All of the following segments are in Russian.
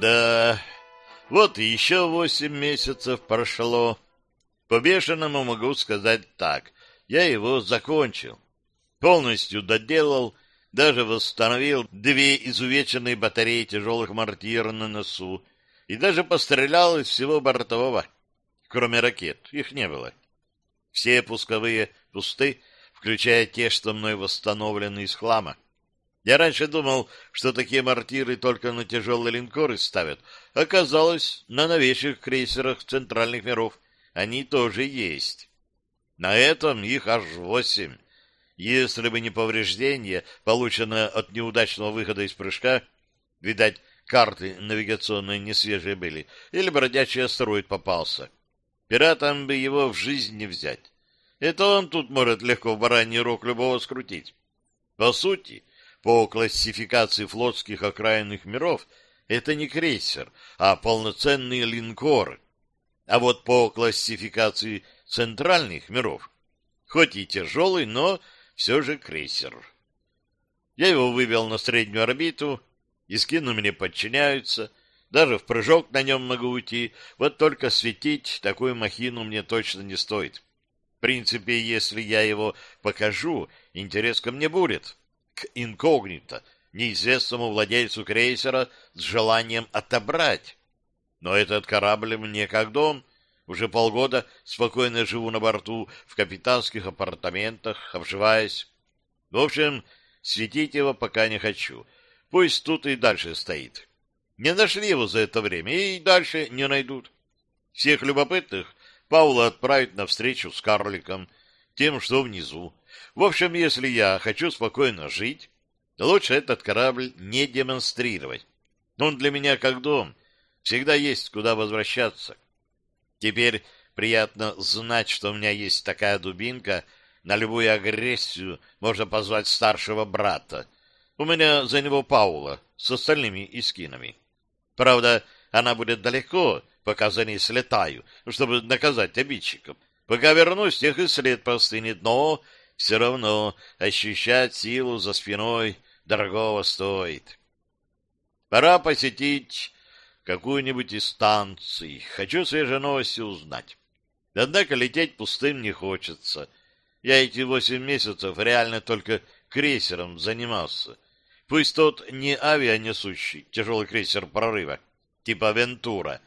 Да, вот еще восемь месяцев прошло. По-бешеному могу сказать так. Я его закончил. Полностью доделал, даже восстановил две изувеченные батареи тяжелых мортир на носу и даже пострелял из всего бортового, кроме ракет. Их не было. Все пусковые пусты, включая те, что мной восстановлены из хлама. Я раньше думал, что такие мортиры только на тяжелые линкоры ставят. Оказалось, на новейших крейсерах центральных миров они тоже есть. На этом их аж восемь. Если бы не повреждение, полученное от неудачного выхода из прыжка, видать, карты навигационные не свежие были, или бродячий астероид попался, пиратам бы его в жизнь не взять. Это он тут может легко в бараний рог любого скрутить. По сути, по классификации флотских окраинных миров это не крейсер, а полноценный линкор. А вот по классификации центральных миров, хоть и тяжелый, но все же крейсер. Я его вывел на среднюю орбиту, и скину мне подчиняются, даже в прыжок на нем могу уйти, вот только светить такую махину мне точно не стоит. В принципе, если я его покажу, интерес ко мне будет к инкогнито, неизвестному владельцу крейсера с желанием отобрать. Но этот корабль мне как дом. Уже полгода спокойно живу на борту, в капитанских апартаментах, обживаясь. В общем, светить его пока не хочу. Пусть тут и дальше стоит. Не нашли его за это время и дальше не найдут. Всех любопытных Паула отправит на встречу с карликом, тем, что внизу. В общем, если я хочу спокойно жить, лучше этот корабль не демонстрировать. Он для меня как дом, всегда есть куда возвращаться. Теперь приятно знать, что у меня есть такая дубинка, на любую агрессию можно позвать старшего брата. У меня за него Паула с остальными искинами. Правда, она будет далеко, пока за ней слетаю, чтобы наказать обидчиков. Пока вернусь, тех и след простынет, но все равно ощущать силу за спиной дорогого стоит. Пора посетить какую-нибудь из станций. Хочу свежие новости узнать. Однако лететь пустым не хочется. Я эти восемь месяцев реально только крейсером занимался. Пусть тот не авианесущий, тяжелый крейсер прорыва, типа «Вентура»,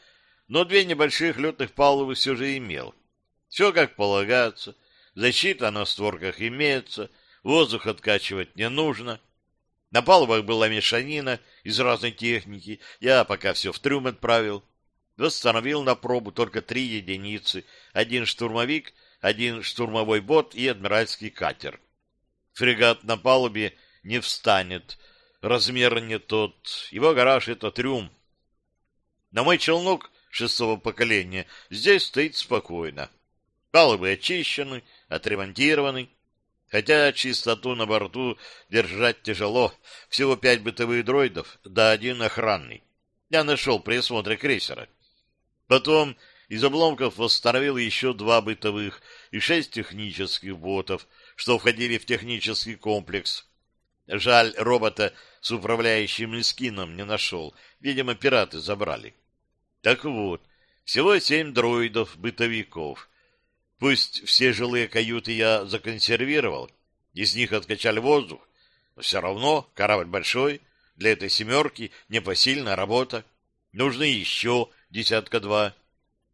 но две небольших летных палубы все же имел. Все как полагается, защита на створках имеется, воздух откачивать не нужно. На палубах была мешанина из разной техники, я пока все в трюм отправил. Восстановил на пробу только три единицы, один штурмовик, один штурмовой бот и адмиральский катер. Фрегат на палубе не встанет, размер не тот, его гараж — это трюм. На мой челнок шестого поколения здесь стоит спокойно. Палубы очищены, отремонтированы. Хотя чистоту на борту держать тяжело. Всего пять бытовых дроидов, да один охранный. Я нашел при осмотре крейсера. Потом из обломков восстановил еще два бытовых и шесть технических ботов, что входили в технический комплекс. Жаль, робота с управляющим эскином не нашел. Видимо, пираты забрали. Так вот, всего семь дроидов-бытовиков. Пусть все жилые каюты я законсервировал, из них откачали воздух, но все равно корабль большой, для этой семерки непосильная работа. Нужны еще десятка-два.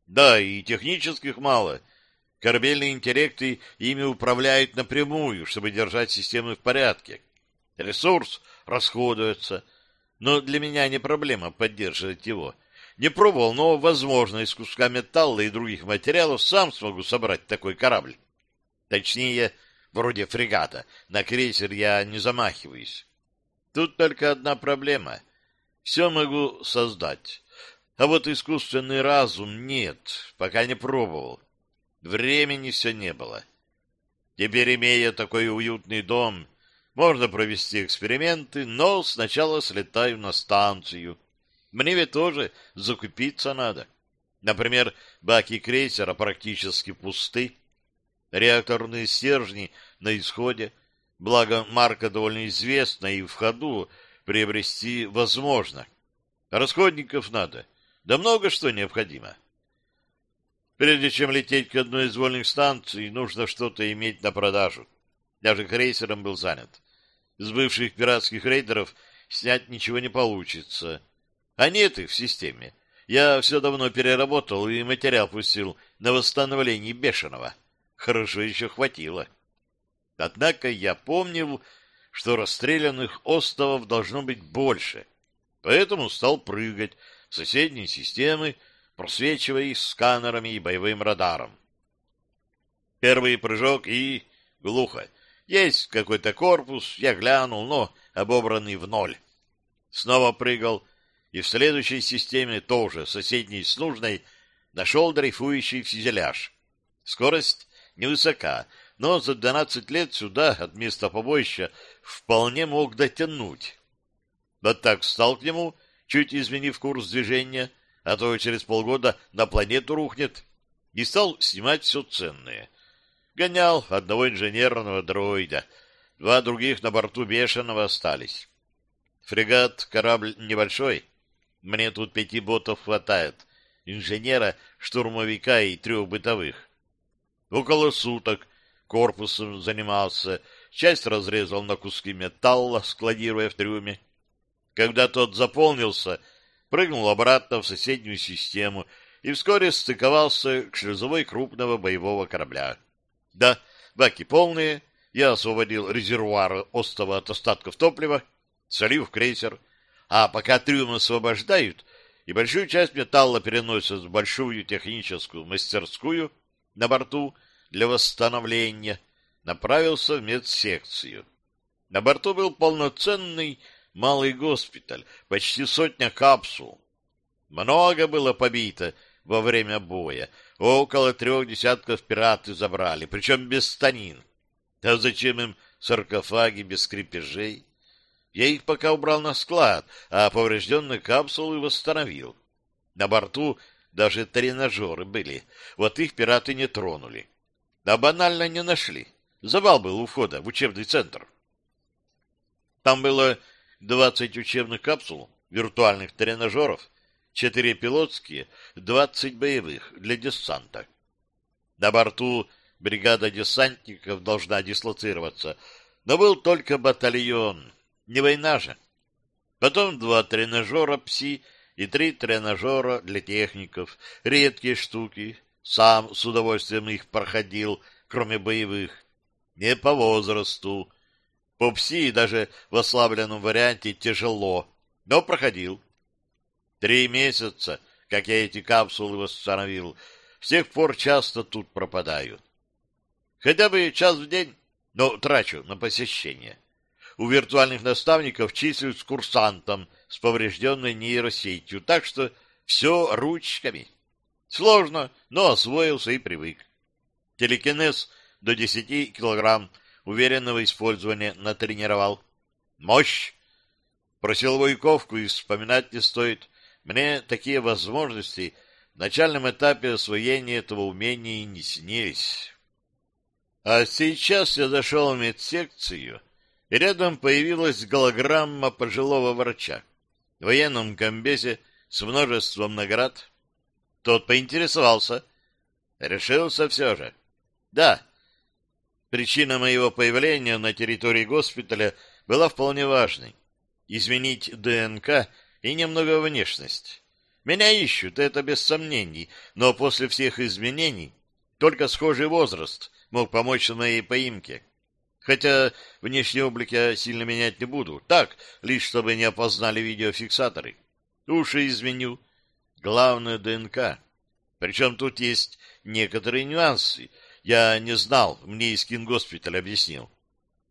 Да, и технических мало. Корабельные интеллекты ими управляют напрямую, чтобы держать системы в порядке. Ресурс расходуется, но для меня не проблема поддерживать его. Не пробовал, но, возможно, из куска металла и других материалов сам смогу собрать такой корабль. Точнее, вроде фрегата. На крейсер я не замахиваюсь. Тут только одна проблема. Все могу создать. А вот искусственный разум нет, пока не пробовал. Времени все не было. Теперь, имея такой уютный дом, можно провести эксперименты, но сначала слетаю на станцию — мне ведь тоже закупиться надо. Например, баки крейсера практически пусты, реакторные стержни на исходе, Благо, марка довольно известна и в ходу приобрести возможно. Расходников надо. Да много что необходимо. Прежде чем лететь к одной из вольных станций, нужно что-то иметь на продажу. Даже крейсером был занят. С бывших пиратских рейдеров снять ничего не получится. А нет их в системе. Я все давно переработал и материал пустил на восстановление бешеного. Хорошо еще хватило. Однако я помнил, что расстрелянных островов должно быть больше, поэтому стал прыгать в соседние системы, просвечивая их сканерами и боевым радаром. Первый прыжок и... глухо. Есть какой-то корпус, я глянул, но обобранный в ноль. Снова прыгал, и в следующей системе, тоже соседней с нужной, нашел дрейфующий фюзеляж. Скорость невысока, но за 12 лет сюда от места побоища вполне мог дотянуть. Вот так встал к нему, чуть изменив курс движения, а то через полгода на планету рухнет, и стал снимать все ценное. Гонял одного инженерного дроида, два других на борту бешеного остались. Фрегат, корабль небольшой, мне тут пяти ботов хватает, инженера, штурмовика и трех бытовых. Около суток корпусом занимался, часть разрезал на куски металла, складируя в трюме. Когда тот заполнился, прыгнул обратно в соседнюю систему и вскоре стыковался к шлюзовой крупного боевого корабля. Да, баки полные, я освободил резервуар остова от остатков топлива, солив крейсер, а пока трюм освобождают, и большую часть металла переносят в большую техническую мастерскую на борту для восстановления, направился в медсекцию. На борту был полноценный малый госпиталь, почти сотня капсул. Много было побито во время боя. Около трех десятков пираты забрали, причем без станин. А зачем им саркофаги без крепежей? Я их пока убрал на склад, а поврежденные капсулы восстановил. На борту даже тренажеры были, вот их пираты не тронули. Да банально не нашли. Завал был у входа в учебный центр. Там было 20 учебных капсул, виртуальных тренажеров, 4 пилотские, 20 боевых для десанта. На борту бригада десантников должна дислоцироваться, но был только батальон, не война же. Потом два тренажера ПСИ и три тренажера для техников, редкие штуки. Сам с удовольствием их проходил, кроме боевых. Не по возрасту. По ПСИ даже в ослабленном варианте тяжело, но проходил. Три месяца, как я эти капсулы восстановил, с тех пор часто тут пропадаю. Хотя бы час в день, но трачу на посещение у виртуальных наставников числюсь курсантом с поврежденной нейросетью, так что все ручками. Сложно, но освоился и привык. Телекинез до 10 килограмм уверенного использования натренировал. Мощь! Про силовую ковку и вспоминать не стоит. Мне такие возможности в начальном этапе освоения этого умения и не снились. А сейчас я зашел в медсекцию рядом появилась голограмма пожилого врача в военном комбезе с множеством наград. Тот поинтересовался. Решился все же. Да, причина моего появления на территории госпиталя была вполне важной. Изменить ДНК и немного внешность. Меня ищут, это без сомнений, но после всех изменений только схожий возраст мог помочь в моей поимке. Хотя внешний облик я сильно менять не буду. Так, лишь чтобы не опознали видеофиксаторы. Уши изменю. Главное ДНК. Причем тут есть некоторые нюансы. Я не знал, мне из кингоспиталя объяснил.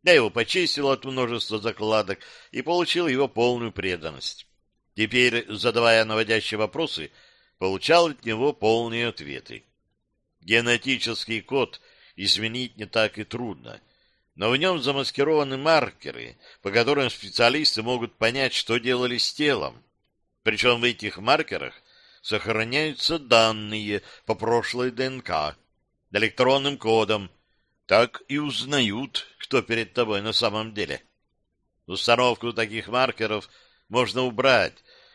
Я его почистил от множества закладок и получил его полную преданность. Теперь, задавая наводящие вопросы, получал от него полные ответы. Генетический код изменить не так и трудно — но в нем замаскированы маркеры, по которым специалисты могут понять, что делали с телом. Причем в этих маркерах сохраняются данные по прошлой ДНК электронным кодом. Так и узнают, кто перед тобой на самом деле. Установку таких маркеров можно убрать.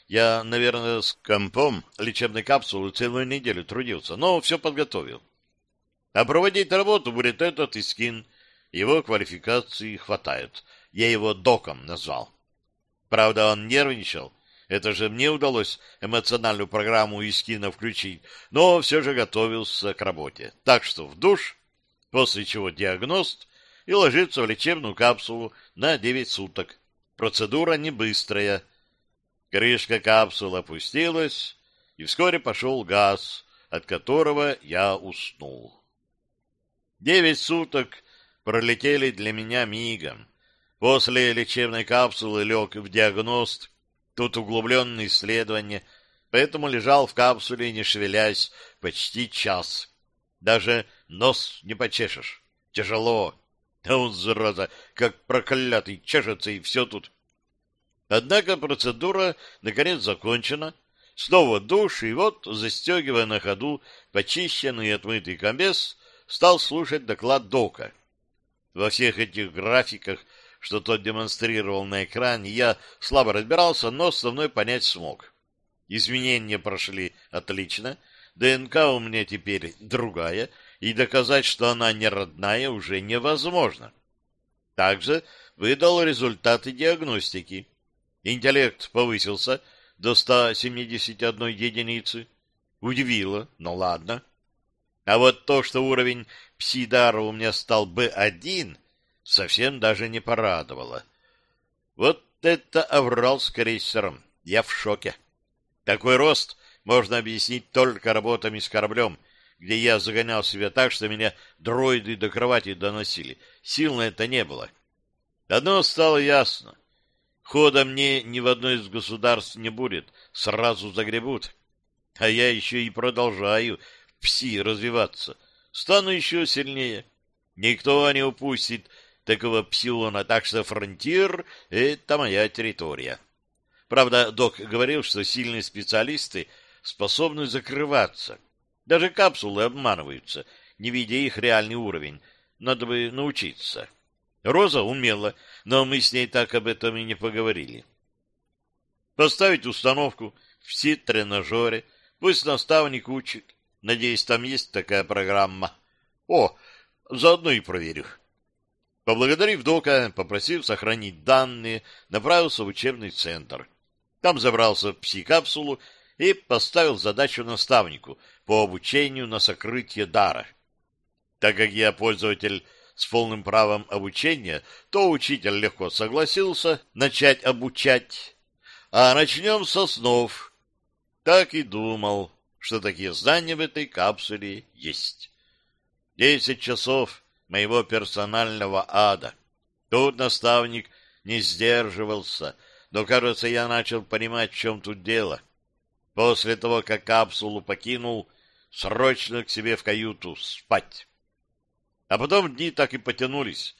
Я, наверное, с компом лечебной капсулы целую неделю трудился, но все подготовил. А проводить работу будет этот Искин. Его квалификации хватает. Я его доком назвал. Правда, он нервничал. Это же мне удалось эмоциональную программу Искина включить, но все же готовился к работе. Так что в душ, после чего диагност, и ложится в лечебную капсулу на 9 суток. Процедура не быстрая. Крышка капсулы опустилась, и вскоре пошел газ, от которого я уснул. Девять суток пролетели для меня мигом. После лечебной капсулы лег в диагност, тут углубленное исследование, поэтому лежал в капсуле, не шевелясь, почти час. Даже нос не почешешь. Тяжело. А он, зараза, как проклятый, чешется, и все тут. Однако процедура, наконец, закончена. Снова душ, и вот, застегивая на ходу почищенный и отмытый комбез, стал слушать доклад Дока. Во всех этих графиках, что тот демонстрировал на экране, я слабо разбирался, но основной понять смог. Изменения прошли отлично, ДНК у меня теперь другая, и доказать, что она не родная, уже невозможно. Также выдал результаты диагностики. Интеллект повысился до 171 единицы. Удивило, но ладно. А вот то, что уровень псидара у меня стал Б1, совсем даже не порадовало. Вот это оврал с крейсером. Я в шоке. Такой рост можно объяснить только работами с кораблем, где я загонял себя так, что меня дроиды до кровати доносили. Сил на это не было. Одно стало ясно. Хода мне ни в одно из государств не будет, сразу загребут. А я еще и продолжаю пси развиваться, стану еще сильнее. Никто не упустит такого псиона, так что фронтир — это моя территория. Правда, док говорил, что сильные специалисты способны закрываться. Даже капсулы обманываются, не видя их реальный уровень. Надо бы научиться. Роза умела, но мы с ней так об этом и не поговорили. Поставить установку в СИТ-тренажере, пусть наставник учит. Надеюсь, там есть такая программа. О, заодно и проверю. Поблагодарив Дока, попросив сохранить данные, направился в учебный центр. Там забрался в пси-капсулу и поставил задачу наставнику по обучению на сокрытие дара. Так как я пользователь с полным правом обучения, то учитель легко согласился начать обучать. А начнем со снов. Так и думал что такие здания в этой капсуле есть. Десять часов моего персонального ада. Тут наставник не сдерживался, но, кажется, я начал понимать, в чем тут дело. После того, как капсулу покинул, срочно к себе в каюту спать. А потом дни так и потянулись.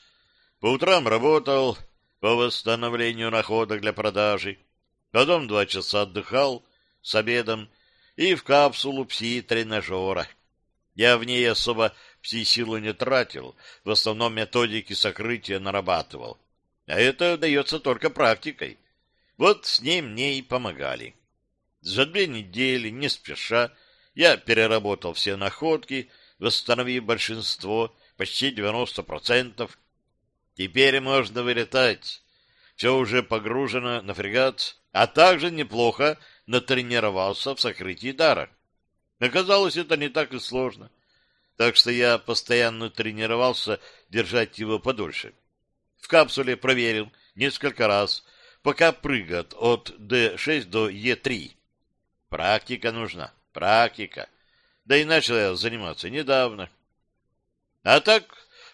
По утрам работал по восстановлению находок для продажи, потом два часа отдыхал с обедом и в капсулу пси-тренажера. Я в ней особо пси-силу не тратил, в основном методики сокрытия нарабатывал. А это дается только практикой. Вот с ней мне и помогали. За две недели, не спеша, я переработал все находки, восстановив большинство, почти 90%. Теперь можно вылетать. Все уже погружено на фрегат, а также неплохо натренировался в сокрытии дара. Оказалось, это не так и сложно. Так что я постоянно тренировался держать его подольше. В капсуле проверил несколько раз, пока прыгает от D6 до E3. Практика нужна, практика. Да и начал я заниматься недавно. А так,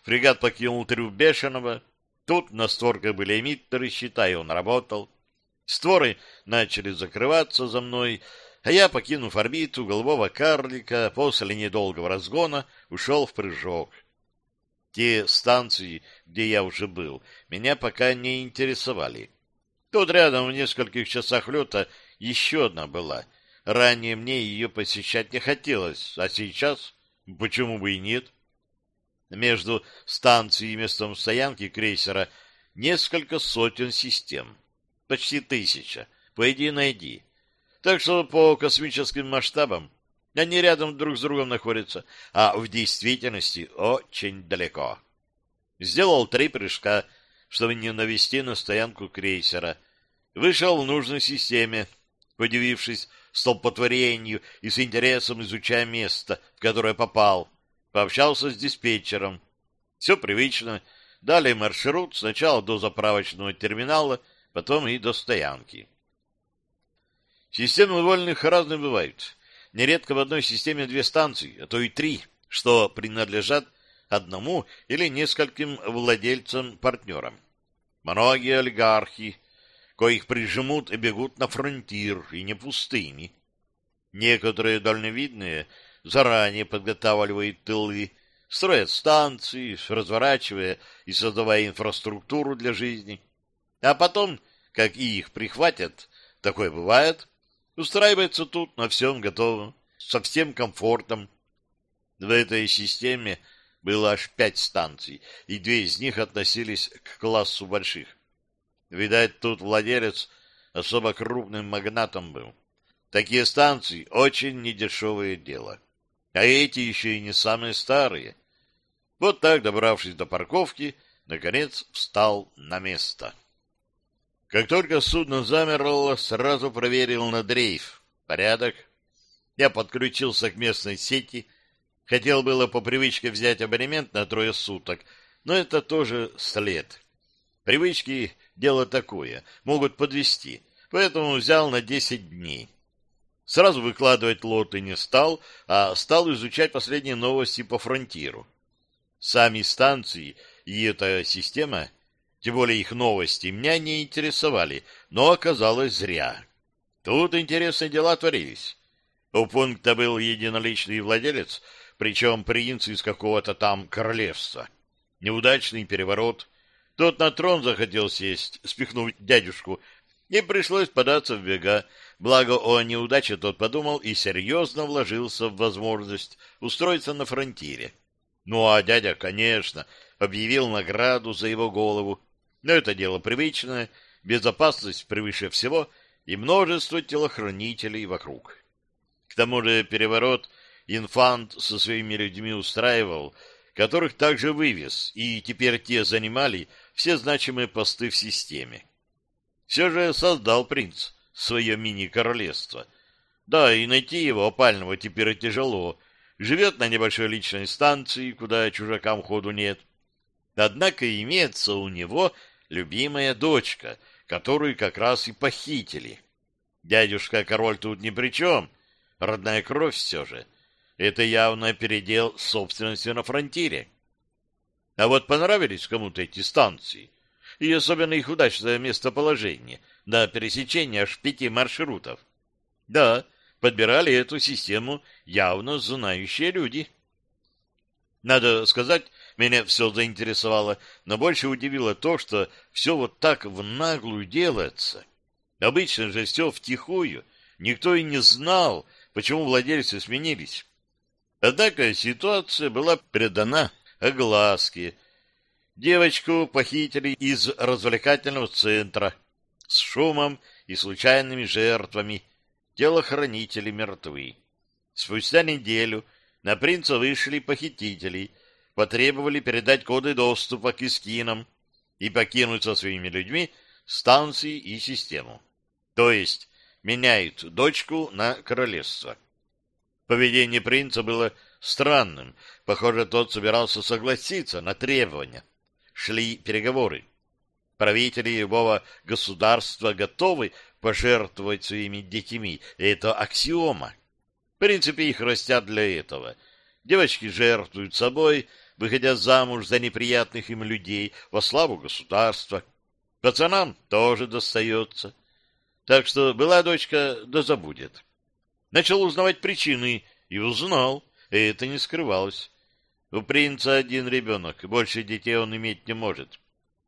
фрегат покинул трюм Бешеного. Тут на створках были эмиттеры, считай, он работал. Створы начали закрываться за мной, а я, покинув орбиту голубого карлика, после недолгого разгона ушел в прыжок. Те станции, где я уже был, меня пока не интересовали. Тут рядом в нескольких часах лета еще одна была. Ранее мне ее посещать не хотелось, а сейчас почему бы и нет? Между станцией и местом стоянки крейсера несколько сотен систем. Почти тысяча. Пойди найди. Так что по космическим масштабам они рядом друг с другом находятся, а в действительности очень далеко. Сделал три прыжка, чтобы не навести на стоянку крейсера. Вышел в нужной системе, удивившись столпотворению и с интересом изучая место, в которое попал. Пообщался с диспетчером. Все привычно. Далее маршрут сначала до заправочного терминала, потом и до стоянки. Системы вольных разные бывают. Нередко в одной системе две станции, а то и три, что принадлежат одному или нескольким владельцам-партнерам. Многие олигархи, коих прижмут и бегут на фронтир, и не пустыми. Некоторые дальновидные заранее подготавливают тылы, строят станции, разворачивая и создавая инфраструктуру для жизни. А потом, как и их прихватят, такое бывает, устраивается тут на всем готовом, со всем комфортом. В этой системе было аж пять станций, и две из них относились к классу больших. Видать, тут владелец особо крупным магнатом был. Такие станции очень недешевое дело. А эти еще и не самые старые. Вот так, добравшись до парковки, наконец встал на место. Как только судно замерло, сразу проверил на дрейф. Порядок. Я подключился к местной сети. Хотел было по привычке взять абонемент на трое суток, но это тоже след. Привычки — дело такое, могут подвести, поэтому взял на десять дней. Сразу выкладывать лоты не стал, а стал изучать последние новости по фронтиру. Сами станции и эта система тем более их новости, меня не интересовали, но оказалось зря. Тут интересные дела творились. У пункта был единоличный владелец, причем принц из какого-то там королевства. Неудачный переворот. Тот на трон захотел сесть, спихнуть дядюшку, и пришлось податься в бега. Благо о неудаче тот подумал и серьезно вложился в возможность устроиться на фронтире. Ну а дядя, конечно, объявил награду за его голову, но это дело привычное, безопасность превыше всего и множество телохранителей вокруг. К тому же переворот инфант со своими людьми устраивал, которых также вывез, и теперь те занимали все значимые посты в системе. Все же создал принц свое мини-королевство. Да, и найти его опального теперь тяжело. Живет на небольшой личной станции, куда чужакам ходу нет. Однако имеется у него любимая дочка, которую как раз и похитили. Дядюшка-король тут ни при чем, родная кровь все же. Это явно передел собственности на фронтире. А вот понравились кому-то эти станции, и особенно их удачное местоположение на пересечении аж пяти маршрутов. Да, подбирали эту систему явно знающие люди. Надо сказать, меня все заинтересовало, но больше удивило то, что все вот так в наглую делается. Обычно же все втихую, никто и не знал, почему владельцы сменились. Однако ситуация была предана огласке. Девочку похитили из развлекательного центра с шумом и случайными жертвами. Телохранители мертвы. Спустя неделю на принца вышли похитители — потребовали передать коды доступа к искинам и покинуть со своими людьми станции и систему. То есть меняют дочку на королевство. Поведение принца было странным. Похоже, тот собирался согласиться на требования. Шли переговоры. Правители любого государства готовы пожертвовать своими детьми. Это аксиома. В принципе, их растят для этого. Девочки жертвуют собой, выходя замуж за неприятных им людей во славу государства. Пацанам тоже достается. Так что была дочка, да забудет. Начал узнавать причины и узнал, и это не скрывалось. У принца один ребенок, больше детей он иметь не может.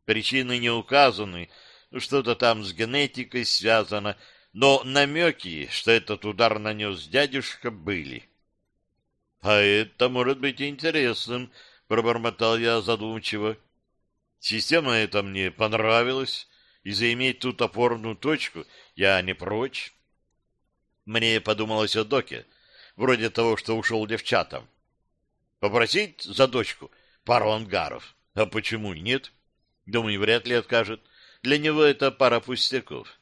Причины не указаны, что-то там с генетикой связано, но намеки, что этот удар нанес дядюшка, были. А это может быть интересным пробормотал я задумчиво. Система эта мне понравилась, и заиметь тут опорную точку я не прочь. Мне подумалось о доке, вроде того, что ушел девчатам. Попросить за дочку пару ангаров. А почему нет? Думаю, вряд ли откажет. Для него это пара пустяков.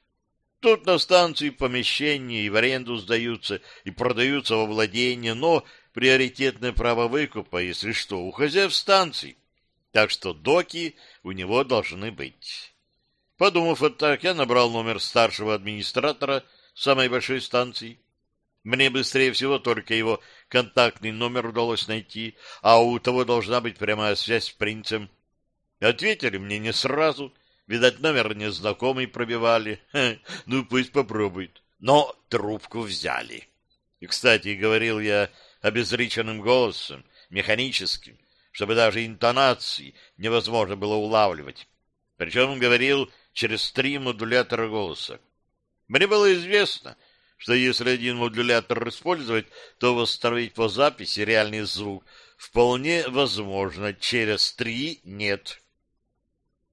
Тут на станции помещения и в аренду сдаются, и продаются во владение, но приоритетное право выкупа, если что, у хозяев станций. Так что доки у него должны быть. Подумав вот так, я набрал номер старшего администратора самой большой станции. Мне быстрее всего только его контактный номер удалось найти, а у того должна быть прямая связь с принцем. Ответили мне не сразу, видать, номер незнакомый пробивали. Ну, пусть попробует. Но трубку взяли. И, кстати, говорил я обезриченным голосом, механическим, чтобы даже интонации невозможно было улавливать. Причем он говорил через три модулятора голоса. Мне было известно, что если один модулятор использовать, то восстановить по записи реальный звук вполне возможно, через три нет.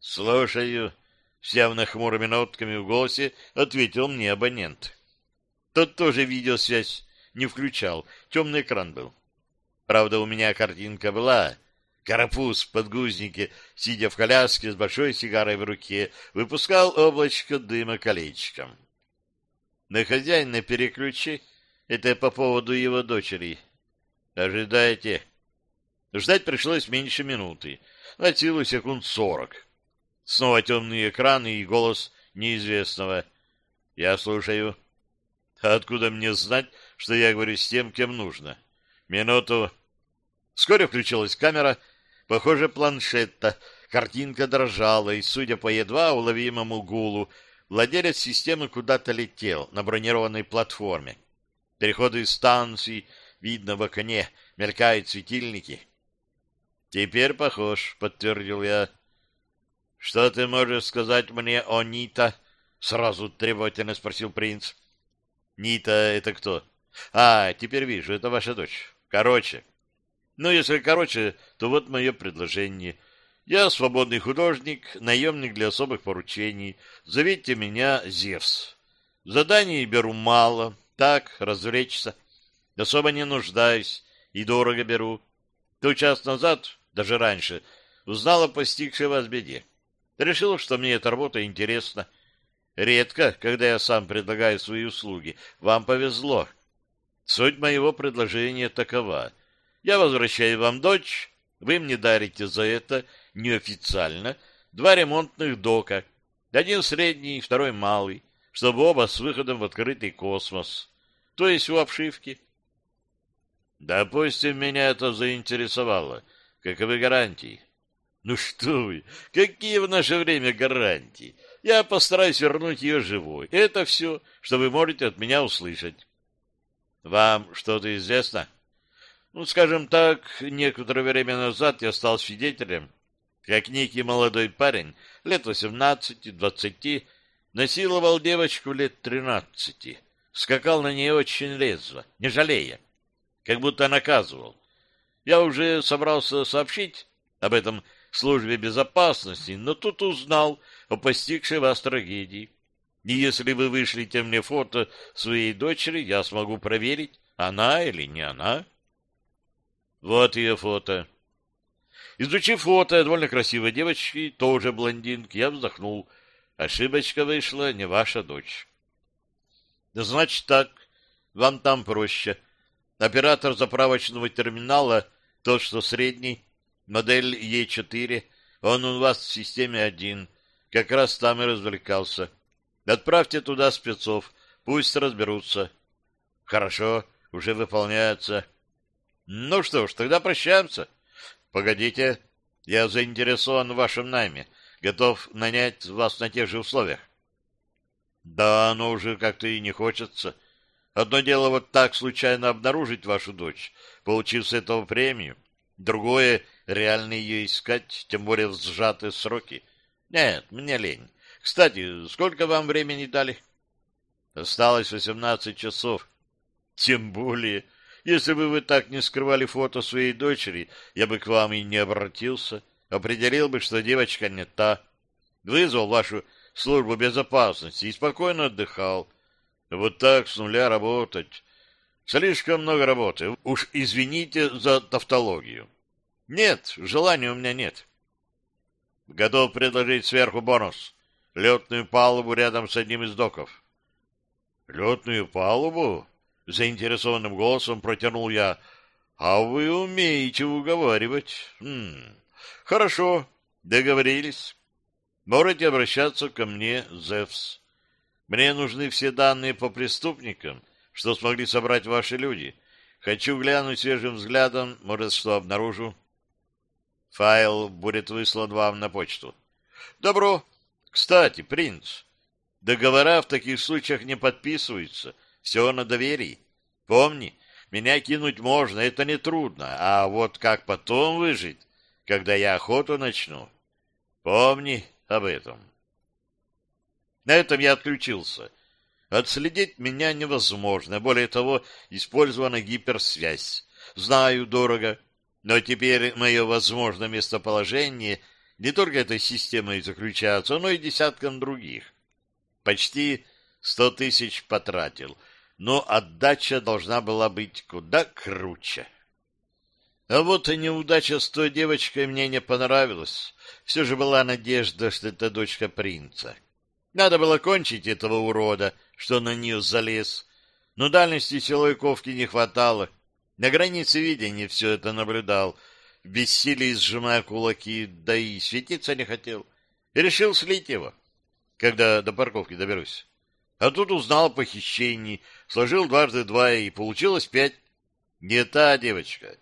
«Слушаю», — с явно хмурыми нотками в голосе ответил мне абонент. Тот тоже видеосвязь не включал, темный экран был. Правда, у меня картинка была. Карапуз в подгузнике, сидя в коляске с большой сигарой в руке, выпускал облачко дыма колечком. На хозяина переключи. Это по поводу его дочери. Ожидайте. Ждать пришлось меньше минуты. От силы секунд сорок. Снова темные экраны и голос неизвестного. Я слушаю. Откуда мне знать, что я говорю с тем, кем нужно? Минуту. Вскоре включилась камера, похоже, планшета. Картинка дрожала, и, судя по едва уловимому гулу, владелец системы куда-то летел на бронированной платформе. Переходы станций видно в окне, мелькают светильники. «Теперь похож», — подтвердил я. «Что ты можешь сказать мне о Нита?» — сразу требовательно спросил принц. «Нита — это кто?» «А, теперь вижу, это ваша дочь. Короче». «Ну, если короче, то вот мое предложение. Я свободный художник, наемник для особых поручений. Зовите меня Зевс. Заданий беру мало, так, развлечься. Особо не нуждаюсь и дорого беру. То час назад, даже раньше, узнала постигшей вас беде. Решил, что мне эта работа интересна. Редко, когда я сам предлагаю свои услуги. Вам повезло. Суть моего предложения такова. Я возвращаю вам дочь, вы мне дарите за это неофициально два ремонтных дока, один средний, второй малый, чтобы оба с выходом в открытый космос, то есть у обшивки. Допустим, меня это заинтересовало. Каковы гарантии? Ну что вы, какие в наше время гарантии? Я постараюсь вернуть ее живой. Это все, что вы можете от меня услышать. Вам что-то известно? Ну, скажем так, некоторое время назад я стал свидетелем, как некий молодой парень, лет восемнадцати-двадцати, насиловал девочку лет тринадцати, скакал на ней очень резво, не жалея, как будто наказывал. Я уже собрался сообщить об этом службе безопасности, но тут узнал о постигшей вас трагедии. И если вы вышлите мне фото своей дочери, я смогу проверить, она или не она. Вот ее фото. Изучив фото довольно красивой девочки, тоже блондинки, я вздохнул. Ошибочка вышла, не ваша дочь. Значит так, вам там проще. Оператор заправочного терминала, тот, что средний, модель Е4, он у вас в системе один, как раз там и развлекался. Отправьте туда спецов, пусть разберутся. Хорошо, уже выполняется. Ну что ж, тогда прощаемся. Погодите, я заинтересован в вашем найме, готов нанять вас на тех же условиях. Да, но уже как-то и не хочется. Одно дело вот так случайно обнаружить вашу дочь, получив с этого премию. Другое — реально ее искать, тем более в сжатые сроки. Нет, мне лень. Кстати, сколько вам времени дали? Осталось восемнадцать часов. Тем более, Если бы вы так не скрывали фото своей дочери, я бы к вам и не обратился. Определил бы, что девочка не та. Вызвал вашу службу безопасности и спокойно отдыхал. Вот так с нуля работать. Слишком много работы. Уж извините за тавтологию. Нет, желания у меня нет. Готов предложить сверху бонус. Летную палубу рядом с одним из доков. Летную палубу? Заинтересованным голосом протянул я. А вы умеете уговаривать. М -м. Хорошо, договорились. Можете обращаться ко мне, Зевс. Мне нужны все данные по преступникам, что смогли собрать ваши люди. Хочу глянуть свежим взглядом, может, что обнаружу. Файл будет выслан вам на почту. Добро. Кстати, принц, договора в таких случаях не подписываются. Все на доверии. Помни, меня кинуть можно, это не трудно. А вот как потом выжить, когда я охоту начну? Помни об этом. На этом я отключился. Отследить меня невозможно. Более того, использована гиперсвязь. Знаю, дорого. Но теперь мое возможное местоположение не только этой системой заключается, но и десятком других. Почти сто тысяч потратил, но отдача должна была быть куда круче. А вот и неудача с той девочкой мне не понравилась. Все же была надежда, что это дочка принца. Надо было кончить этого урода, что на нее залез. Но дальности силой ковки не хватало. На границе видения все это наблюдал, бессилии сжимая кулаки, да и светиться не хотел. И решил слить его, когда до парковки доберусь. А тут узнал о похищении, сложил дважды два, и получилось пять. Не та девочка.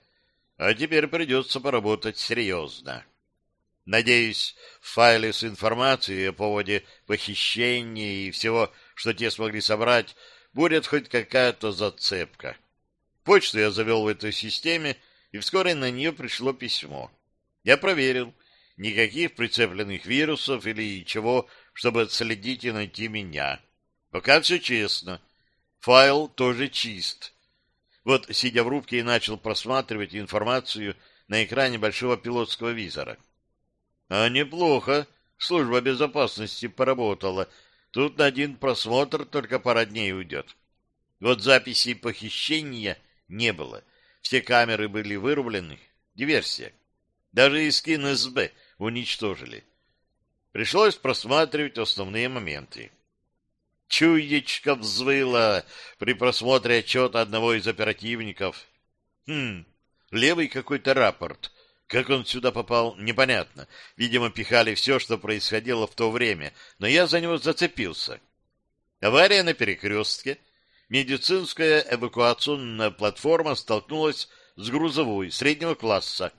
А теперь придется поработать серьезно. Надеюсь, в файле с информацией о поводе похищения и всего, что те смогли собрать, будет хоть какая-то зацепка. Почту я завел в этой системе, и вскоре на нее пришло письмо. Я проверил. Никаких прицепленных вирусов или чего, чтобы отследить и найти меня. Пока все честно. Файл тоже чист. Вот, сидя в рубке, и начал просматривать информацию на экране большого пилотского визора. А неплохо. Служба безопасности поработала. Тут на один просмотр только пара дней уйдет. Вот записи похищения — не было. Все камеры были вырублены. Диверсия. Даже и скин СБ уничтожили. Пришлось просматривать основные моменты. Чуечка взвыла при просмотре отчета одного из оперативников. Хм, левый какой-то рапорт. Как он сюда попал, непонятно. Видимо, пихали все, что происходило в то время, но я за него зацепился. Авария на перекрестке — медицинская эвакуационная платформа столкнулась с грузовой среднего класса.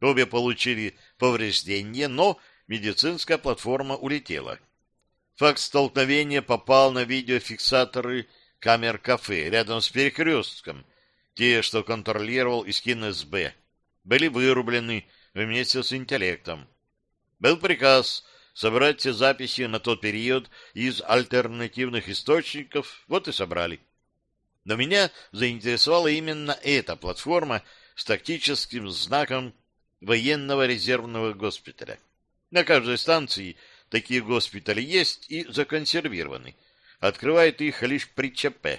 Обе получили повреждения, но медицинская платформа улетела. Факт столкновения попал на видеофиксаторы камер кафе рядом с перекрестком. Те, что контролировал Искин СБ, были вырублены вместе с интеллектом. Был приказ собрать все записи на тот период из альтернативных источников, вот и собрали. Но меня заинтересовала именно эта платформа с тактическим знаком военного резервного госпиталя. На каждой станции такие госпитали есть и законсервированы. Открывает их лишь при ЧП.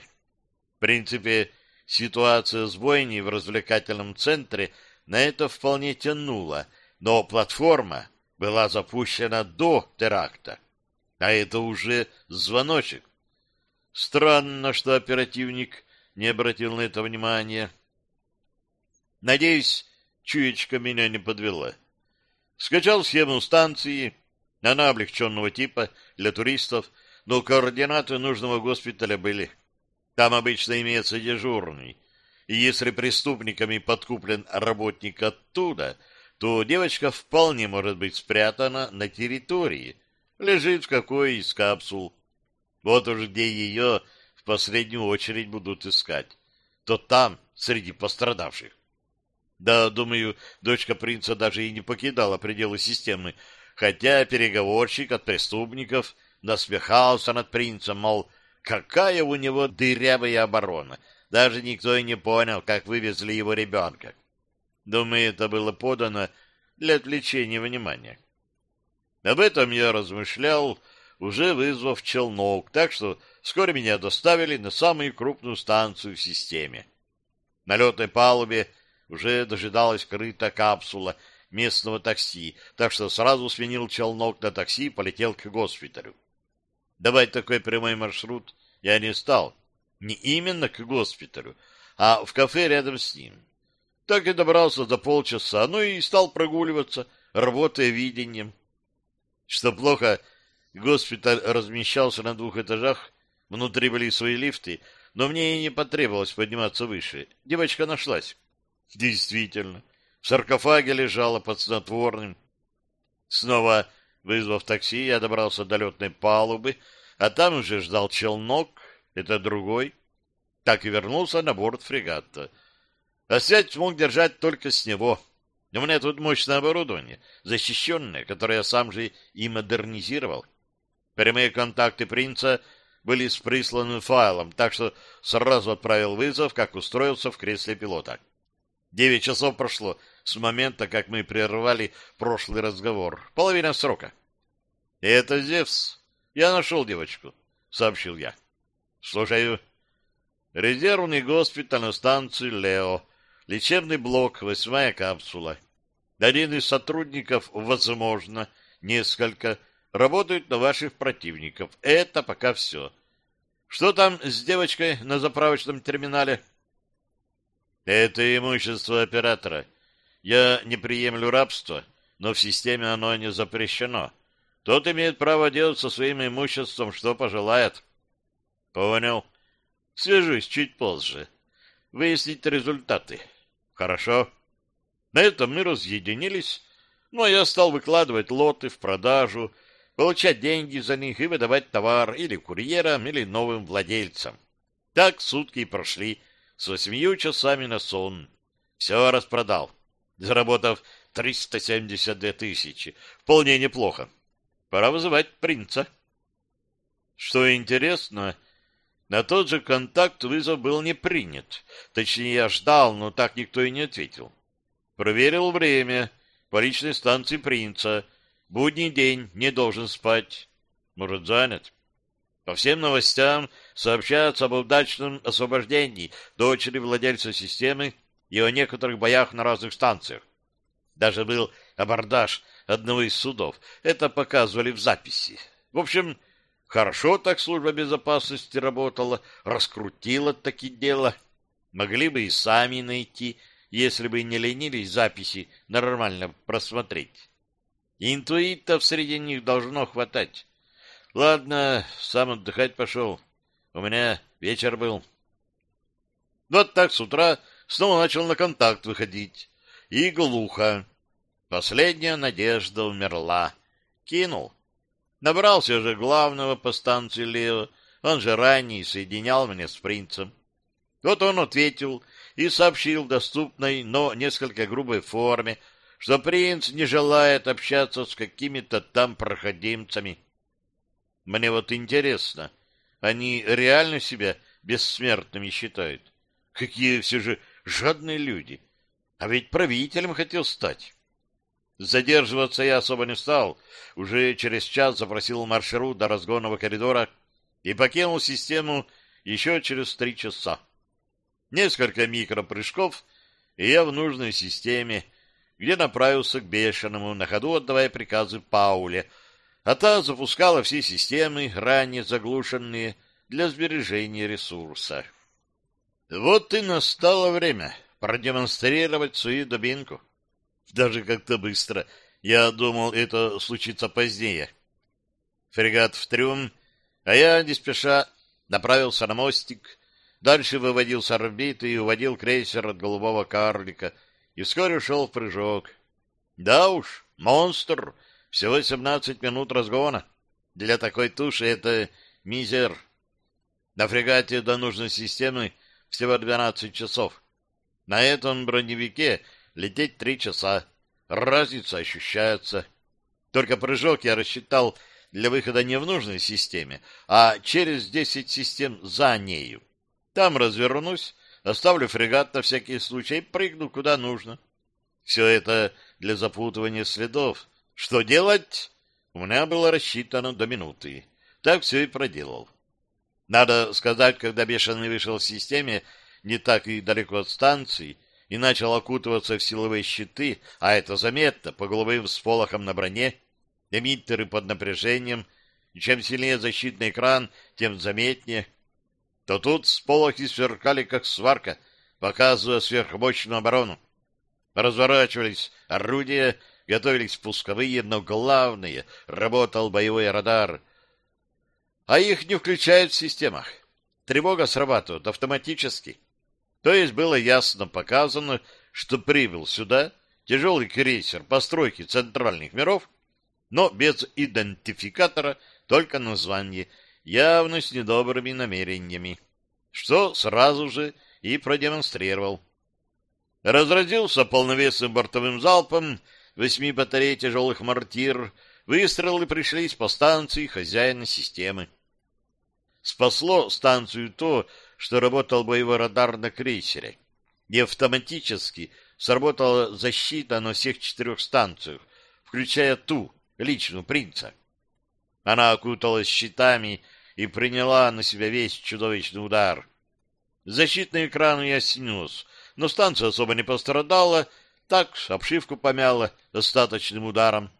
В принципе, ситуация с бойней в развлекательном центре на это вполне тянула, но платформа была запущена до теракта. А это уже звоночек. Странно, что оперативник не обратил на это внимания. Надеюсь, чуечка меня не подвела. Скачал схему станции, она облегченного типа для туристов, но координаты нужного госпиталя были. Там обычно имеется дежурный. И если преступниками подкуплен работник оттуда, то девочка вполне может быть спрятана на территории, лежит в какой из капсул. Вот уж где ее в последнюю очередь будут искать. То там, среди пострадавших. Да, думаю, дочка принца даже и не покидала пределы системы, хотя переговорщик от преступников насмехался над принцем, мол, какая у него дырявая оборона. даже никто и не понял, как вывезли его ребенка. Думаю, это было подано для отвлечения внимания. Об этом я размышлял, уже вызвав челнок, так что вскоре меня доставили на самую крупную станцию в системе. На летной палубе уже дожидалась крыта капсула местного такси, так что сразу сменил челнок на такси и полетел к госпиталю. Давать такой прямой маршрут я не стал. Не именно к госпиталю, а в кафе рядом с ним. Так и добрался за полчаса, ну и стал прогуливаться, работая видением. Что плохо, госпиталь размещался на двух этажах, внутри были свои лифты, но мне и не потребовалось подниматься выше. Девочка нашлась. Действительно, в саркофаге лежала под снотворным. Снова вызвав такси, я добрался до летной палубы, а там уже ждал челнок, это другой. Так и вернулся на борт фрегата. А связь смог держать только с него. У меня тут мощное оборудование, защищенное, которое я сам же и модернизировал. Прямые контакты принца были с присланным файлом, так что сразу отправил вызов, как устроился в кресле пилота. Девять часов прошло с момента, как мы прервали прошлый разговор. Половина срока. — Это Зевс. Я нашел девочку, — сообщил я. — Слушаю. Резервный госпиталь на станции Лео. Лечебный блок, восьмая капсула. Один из сотрудников, возможно, несколько, работают на ваших противников. Это пока все. Что там с девочкой на заправочном терминале? Это имущество оператора. Я не приемлю рабство, но в системе оно не запрещено. Тот имеет право делать со своим имуществом, что пожелает. Понял. Свяжусь чуть позже. Выяснить результаты. Хорошо. На этом мы разъединились, ну а я стал выкладывать лоты в продажу, получать деньги за них и выдавать товар или курьерам, или новым владельцам. Так сутки прошли с восьмию часами на сон. Все распродал, заработав 372 тысячи. Вполне неплохо. Пора вызывать принца. Что интересно, на тот же контакт вызов был не принят. Точнее, я ждал, но так никто и не ответил. Проверил время по личной станции принца. Будний день, не должен спать. Может, занят? По всем новостям сообщается об удачном освобождении дочери владельца системы и о некоторых боях на разных станциях. Даже был абордаж одного из судов. Это показывали в записи. В общем, хорошо так служба безопасности работала, раскрутила таки дело. Могли бы и сами найти если бы не ленились записи нормально просмотреть. Интуитов среди них должно хватать. Ладно, сам отдыхать пошел. У меня вечер был. Вот так с утра снова начал на контакт выходить. И глухо. Последняя надежда умерла. Кинул. Набрался же главного по станции Лео. Он же ранее соединял меня с принцем. Вот он ответил и сообщил доступной, но несколько грубой форме, что принц не желает общаться с какими-то там проходимцами. Мне вот интересно, они реально себя бессмертными считают? Какие все же жадные люди! А ведь правителем хотел стать. Задерживаться я особо не стал. Уже через час запросил маршрут до разгонного коридора и покинул систему еще через три часа. Несколько микропрыжков, и я в нужной системе, где направился к бешеному, на ходу отдавая приказы Пауле, а та запускала все системы, ранее заглушенные, для сбережения ресурса. Вот и настало время продемонстрировать свою дубинку. Даже как-то быстро. Я думал, это случится позднее. Фрегат в трюм, а я, не спеша, направился на мостик, Дальше выводил с орбиты и уводил крейсер от голубого карлика, и вскоре ушел в прыжок. Да уж, монстр, всего 17 минут разгона. Для такой туши это мизер. На фрегате до нужной системы всего 12 часов. На этом броневике лететь 3 часа. Разница ощущается. Только прыжок я рассчитал для выхода не в нужной системе, а через 10 систем за нею. Там развернусь, оставлю фрегат на всякий случай и прыгну куда нужно. Все это для запутывания следов. Что делать? У меня было рассчитано до минуты. Так все и проделал. Надо сказать, когда Бешеный вышел в системе не так и далеко от станции и начал окутываться в силовые щиты, а это заметно по голубым сполохам на броне, эмиттеры под напряжением, и чем сильнее защитный экран, тем заметнее, то тут сполохи сверкали, как сварка, показывая сверхмощную оборону. Разворачивались орудия, готовились пусковые, но главное — работал боевой радар. А их не включают в системах. Тревога срабатывает автоматически. То есть было ясно показано, что прибыл сюда тяжелый крейсер постройки центральных миров, но без идентификатора, только название, явно с недобрыми намерениями, что сразу же и продемонстрировал. Разразился полновесным бортовым залпом восьми батарей тяжелых мортир, выстрелы пришлись по станции хозяина системы. Спасло станцию то, что работал боевой радар на крейсере, и автоматически сработала защита на всех четырех станциях, включая ту, личную принца. Она окуталась щитами и приняла на себя весь чудовищный удар. Защитный экран я снес, но станция особо не пострадала, так обшивку помяла достаточным ударом.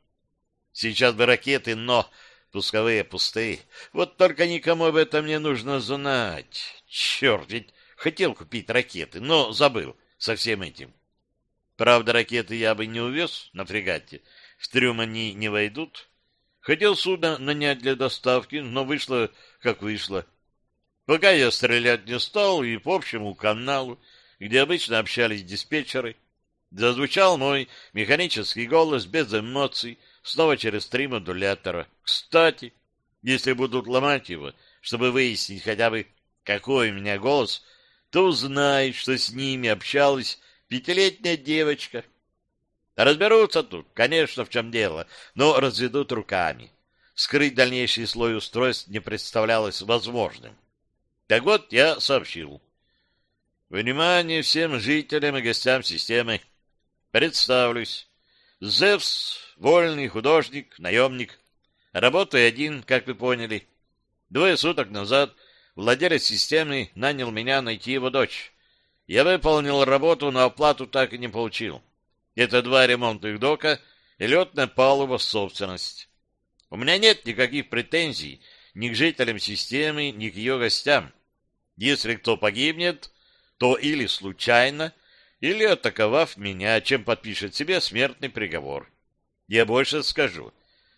Сейчас бы ракеты, но пусковые пустые. Вот только никому об этом не нужно знать. Черт, ведь хотел купить ракеты, но забыл со всем этим. Правда, ракеты я бы не увез на фрегате. В трюм они не войдут. Хотел судно нанять для доставки, но вышло, как вышло. Пока я стрелять не стал, и по общему каналу где обычно общались диспетчеры, зазвучал мой механический голос без эмоций, снова через три модулятора. Кстати, если будут ломать его, чтобы выяснить хотя бы, какой у меня голос, то узнают, что с ними общалась пятилетняя девочка. Разберутся тут, конечно, в чем дело, но разведут руками. Скрыть дальнейший слой устройств не представлялось возможным. Так вот, я сообщил. Внимание всем жителям и гостям системы. Представлюсь. Зевс, вольный художник, наемник. Работаю один, как вы поняли. Двое суток назад владелец системы нанял меня найти его дочь. Я выполнил работу, но оплату так и не получил. Это два ремонтных дока и летная палуба собственность. У меня нет никаких претензий ни к жителям системы, ни к ее гостям. Если кто погибнет, то или случайно, или атаковав меня, чем подпишет себе смертный приговор. Я больше скажу.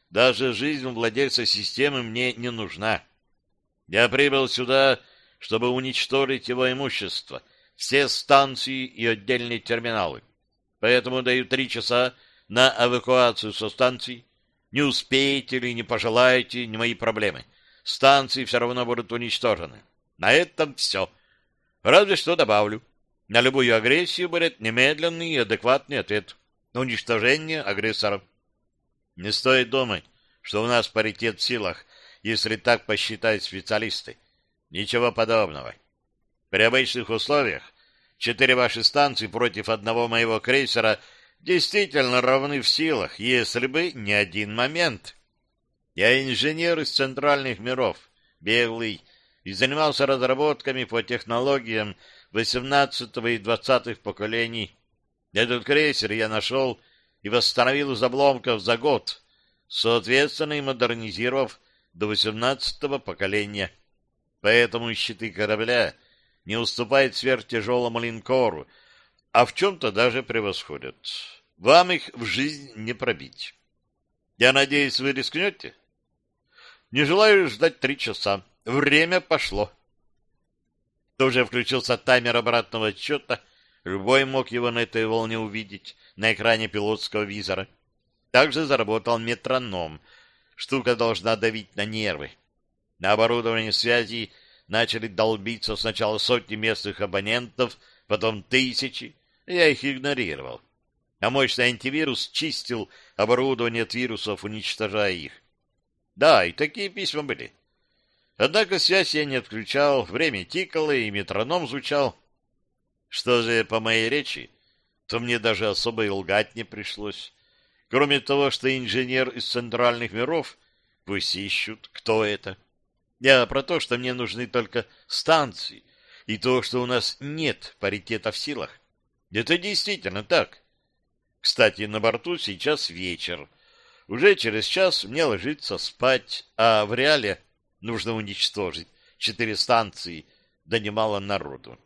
Даже жизнь владельца системы мне не нужна. Я прибыл сюда, чтобы уничтожить его имущество, все станции и отдельные терминалы. Поэтому даю три часа на эвакуацию со станций. Не успеете или не пожелаете, не мои проблемы. Станции все равно будут уничтожены. На этом все. Разве что добавлю. На любую агрессию будет немедленный и адекватный ответ. Уничтожение агрессоров. Не стоит думать, что у нас паритет в силах, если так посчитают специалисты. Ничего подобного. При обычных условиях четыре ваши станции против одного моего крейсера действительно равны в силах, если бы не один момент. Я инженер из центральных миров, беглый, и занимался разработками по технологиям 18 и 20 поколений. Этот крейсер я нашел и восстановил из обломков за год, соответственно и модернизировав до 18 поколения. Поэтому щиты корабля не уступают сверхтяжелому линкору, а в чем-то даже превосходят. Вам их в жизнь не пробить. Я надеюсь, вы рискнете? Не желаю ждать три часа. Время пошло. Тоже включился таймер обратного отсчета. Любой мог его на этой волне увидеть на экране пилотского визора. Также заработал метроном. Штука должна давить на нервы. На оборудовании связи начали долбиться сначала сотни местных абонентов, потом тысячи. Я их игнорировал. А мощный антивирус чистил оборудование от вирусов, уничтожая их. Да, и такие письма были. Однако связь я не отключал, время тикало и метроном звучал. Что же по моей речи, то мне даже особо и лгать не пришлось. Кроме того, что инженер из центральных миров, пусть ищут, кто это. Я про то, что мне нужны только станции, и то, что у нас нет паритета в силах. Это действительно так. Кстати, на борту сейчас вечер. Уже через час мне ложиться спать, а в реале нужно уничтожить четыре станции, да немало народу.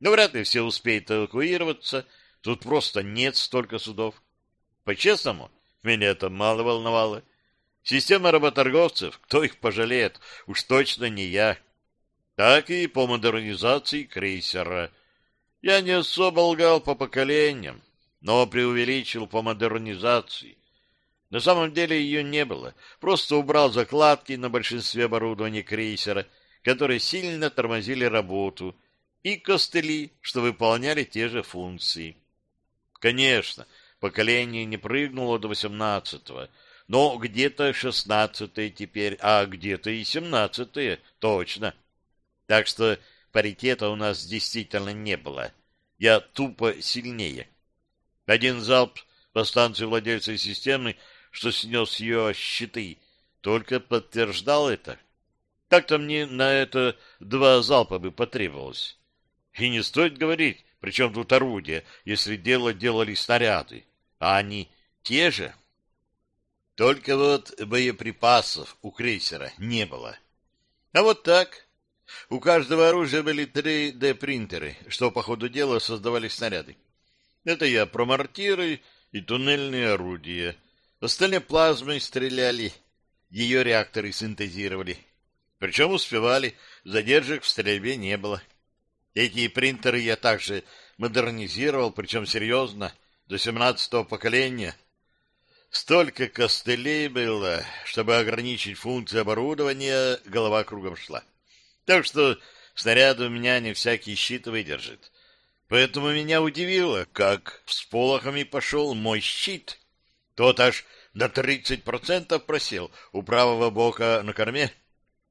Но вряд ли все успеют эвакуироваться, тут просто нет столько судов. По-честному, меня это мало волновало. Система работорговцев, кто их пожалеет, уж точно не я. Так и по модернизации крейсера. Я не особо лгал по поколениям, но преувеличил по модернизации. На самом деле ее не было. Просто убрал закладки на большинстве оборудования крейсера, которые сильно тормозили работу, и костыли, что выполняли те же функции. Конечно, поколение не прыгнуло до восемнадцатого, но где-то шестнадцатое теперь, а где-то и семнадцатое, точно. Так что паритета у нас действительно не было. Я тупо сильнее. Один залп по станции владельца системы, что снес ее щиты, только подтверждал это. Так-то мне на это два залпа бы потребовалось. И не стоит говорить, причем тут орудия, если дело делали снаряды, а они те же. Только вот боеприпасов у крейсера не было. А вот так. У каждого оружия были 3D-принтеры, что по ходу дела создавали снаряды. Это я про мортиры и туннельные орудия. Остальные плазмой стреляли, ее реакторы синтезировали. Причем успевали, задержек в стрельбе не было. Эти принтеры я также модернизировал, причем серьезно, до 17-го поколения. Столько костылей было, чтобы ограничить функции оборудования, голова кругом шла. Так что снаряды у меня не всякий щит выдержит. Поэтому меня удивило, как с полохами пошел мой щит. Тот аж на 30% просел у правого бока на корме.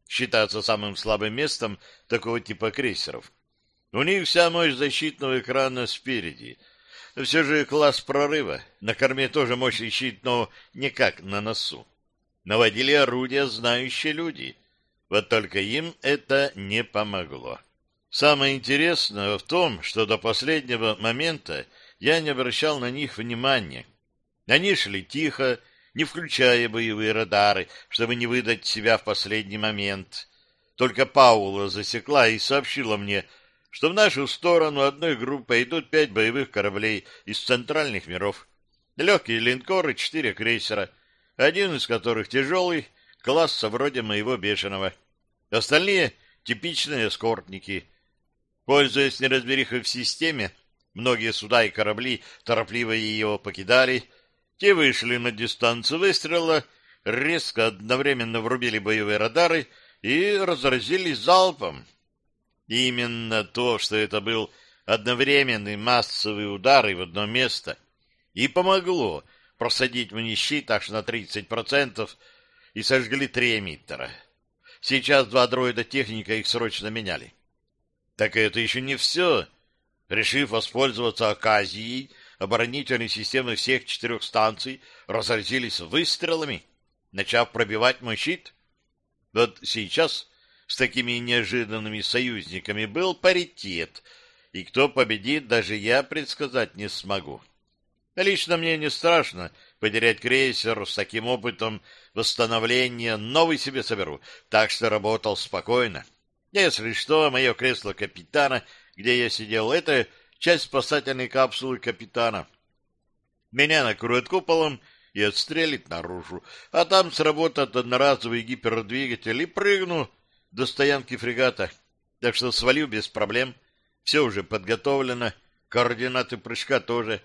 Считается самым слабым местом такого типа крейсеров. У них вся мощь защитного экрана спереди. Все же класс прорыва. На корме тоже мощный щит, но не как на носу. Наводили орудия знающие люди. Вот только им это не помогло. Самое интересное в том, что до последнего момента я не обращал на них внимания. Они шли тихо, не включая боевые радары, чтобы не выдать себя в последний момент. Только Паула засекла и сообщила мне, что в нашу сторону одной группой идут пять боевых кораблей из центральных миров. Легкие линкоры, четыре крейсера, один из которых тяжелый, класса вроде моего бешеного. Остальные — типичные эскортники — Пользуясь неразберихой в системе, многие суда и корабли торопливо ее покидали, те вышли на дистанцию выстрела, резко одновременно врубили боевые радары и разразились залпом. Именно то, что это был одновременный массовый удар и в одно место, и помогло просадить мне щит аж на 30% и сожгли три эмиттера. Сейчас два дроида техника их срочно меняли. Так это еще не все. Решив воспользоваться оказией, оборонительные системы всех четырех станций разразились выстрелами, начав пробивать мой щит. Вот сейчас с такими неожиданными союзниками был паритет, и кто победит, даже я предсказать не смогу. Лично мне не страшно потерять крейсер с таким опытом восстановления, новый себе соберу, так что работал спокойно. Если что, мое кресло капитана, где я сидел, это часть спасательной капсулы капитана. Меня накроют куполом и отстрелит наружу, а там сработает одноразовый гипердвигатель и прыгну до стоянки фрегата. Так что свалю без проблем. Все уже подготовлено, координаты прыжка тоже.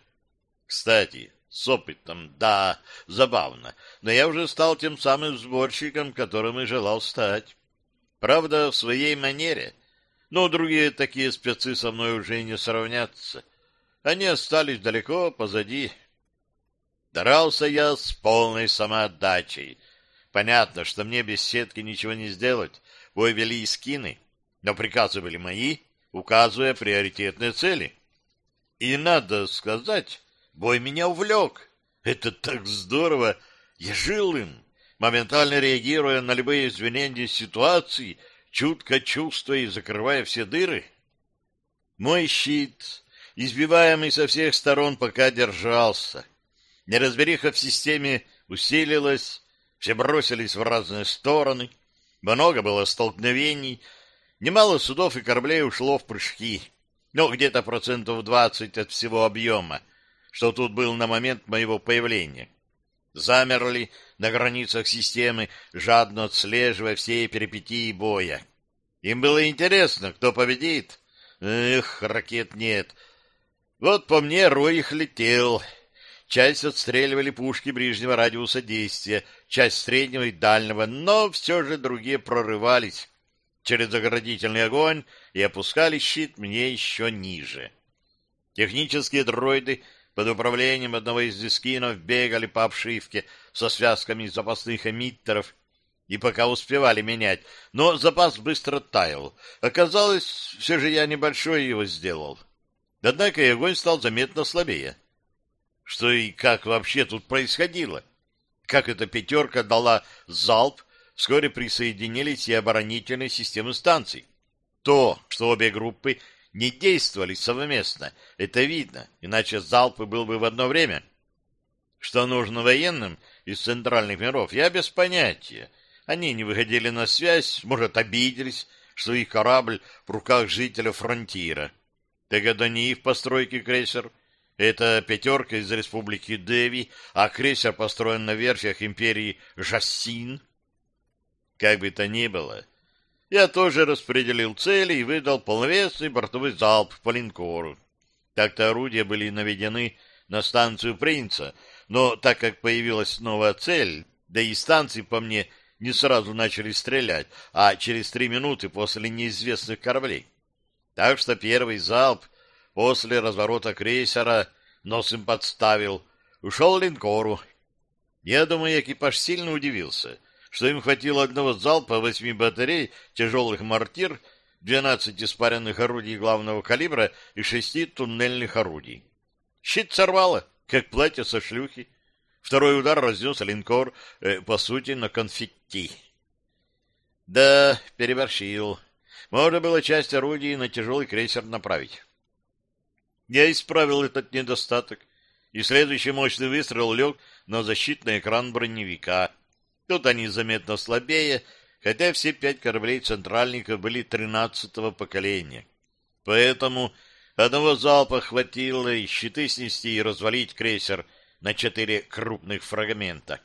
Кстати, с опытом, да, забавно, но я уже стал тем самым сборщиком, которым и желал стать. Правда, в своей манере. Но другие такие спецы со мной уже не сравнятся. Они остались далеко позади. Дрался я с полной самоотдачей. Понятно, что мне без сетки ничего не сделать. Бой вели скины, но приказы были мои, указывая приоритетные цели. И надо сказать, бой меня увлек. Это так здорово! Я жил им, моментально реагируя на любые изменения ситуации, чутко чувствуя и закрывая все дыры. Мой щит, избиваемый со всех сторон, пока держался. Неразбериха в системе усилилась, все бросились в разные стороны, много было столкновений, немало судов и кораблей ушло в прыжки, но где-то процентов двадцать от всего объема, что тут был на момент моего появления. Замерли на границах системы, жадно отслеживая все перипетии боя. Им было интересно, кто победит. Эх, ракет нет. Вот по мне рой их летел. Часть отстреливали пушки ближнего радиуса действия, часть среднего и дальнего, но все же другие прорывались через заградительный огонь и опускали щит мне еще ниже. Технические дроиды под управлением одного из дискинов бегали по обшивке со связками запасных эмиттеров и пока успевали менять, но запас быстро таял. Оказалось, все же я небольшой его сделал. Однако и огонь стал заметно слабее. Что и как вообще тут происходило? Как эта пятерка дала залп, вскоре присоединились и оборонительные системы станций. То, что обе группы не действовали совместно. Это видно, иначе залпы был бы в одно время. Что нужно военным из центральных миров, я без понятия. Они не выходили на связь, может, обиделись, что их корабль в руках жителя фронтира. Так это не их постройки крейсер. Это пятерка из республики Деви, а крейсер построен на верфях империи Жассин. Как бы то ни было, я тоже распределил цели и выдал полновесный бортовой залп по линкору. Так-то орудия были наведены на станцию «Принца», но так как появилась новая цель, да и станции по мне не сразу начали стрелять, а через три минуты после неизвестных кораблей. Так что первый залп после разворота крейсера нос им подставил, ушел линкору. Я думаю, экипаж сильно удивился — что им хватило одного залпа восьми батарей тяжелых мортир, 12 испаренных орудий главного калибра и шести туннельных орудий. Щит сорвало, как платье со шлюхи. Второй удар разнес линкор, э, по сути, на конфетти. Да, переборщил. Можно было часть орудий на тяжелый крейсер направить. Я исправил этот недостаток, и следующий мощный выстрел лег на защитный экран броневика — Тут они заметно слабее, хотя все пять кораблей центральников были тринадцатого поколения. Поэтому одного залпа хватило и щиты снести и развалить крейсер на четыре крупных фрагмента.